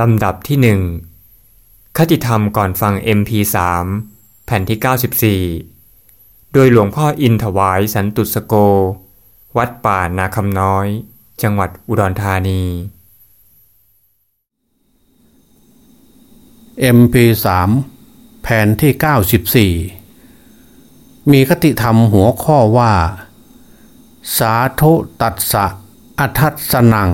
ลำดับที่หนึ่งคติธรรมก่อนฟัง MP3 แผ่นที่ 94 โดยหลวงพ่ออินถวายสันตุสโก วัดป่านาคำน้อย จังหวัดอุดรธานี MP3 แผ่นที่ 94 มีคติธรรมหัวข้อว่า สาธุตัสสะอัทัสนัง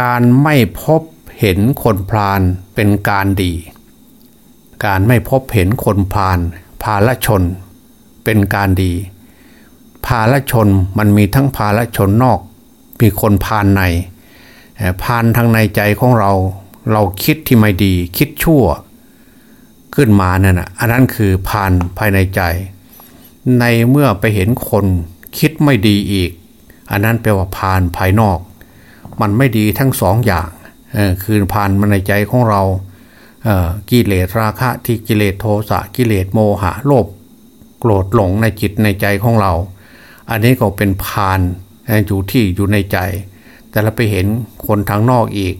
การไม่พบ เห็นคนพลานเป็นการดี การไม่พบเห็นคนพลาน ภาลชน เป็นการดี ภาลชนมันมีทั้งภาลชนนอก มีคนพานในพานทางในใจของเรา เราคิดที่ไม่ดี คิดชั่ว ขึ้นมาเนั่นนะอันนั้นคือพานภายในใจ ในเมื่อไปเห็นคนคิดไม่ดีอีก อันนั้นแปลว่าพานภายนอก มันไม่ดีทั้งสองอย่าง คือพานมันในใจของเรากิเลสราคะที่กิเลสโทสะกิเลสโมหะโลภโกรธหลงในจิตในใจของเรา อันนี้ก็เป็นพานอยู่ที่อยู่ในใจ แต่เราไปเห็นคนทางนอกอีก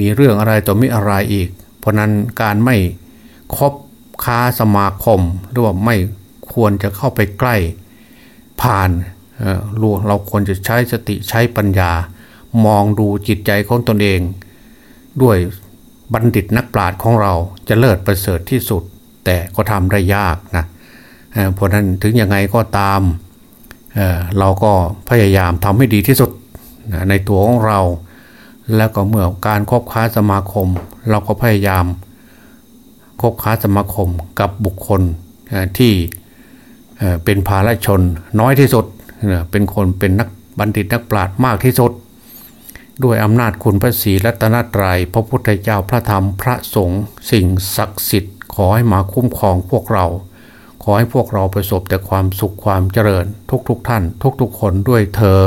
มีเรื่องอะไรต่อมีอะไรอีก เพราะนั้นการไม่คบค้าสมาคมหรือว่าไม่ควรจะเข้าไปใกล้ผ่านเราควรจะใช้สติใช้ปัญญา มองดูจิตใจของตนเอง ด้วยบัณฑิตนักปราชญ์ของเราจะเลิศประเสริฐที่สุด แต่ก็ทำได้ยากนะเพราะนั้นถึงยังไงก็ตามเเราก็พยายามทำให้ดีที่สุดในตัวของเรา แล้วก็เมื่อการคบค้าสมาคม เราก็พยายามคบค้าสมาคมกับบุคคลที่เป็นภาลชนน้อยที่สุด เป็นคนเป็นนักบัณฑิตนักปราชญ์มากที่สุด ด้วยอำนาจคุณพระศรีรัตนตรยัยพระพุทธเจ้าพระธรรมพระสงฆ์สิ่งศักดิ์สิทธิ์ ขอให้มาคุ้มครองพวกเรา ขอให้พวกเราประสบแต่ความสุขความเจริญ ทุกๆทท่าน ทุกๆคนด้วยเทอ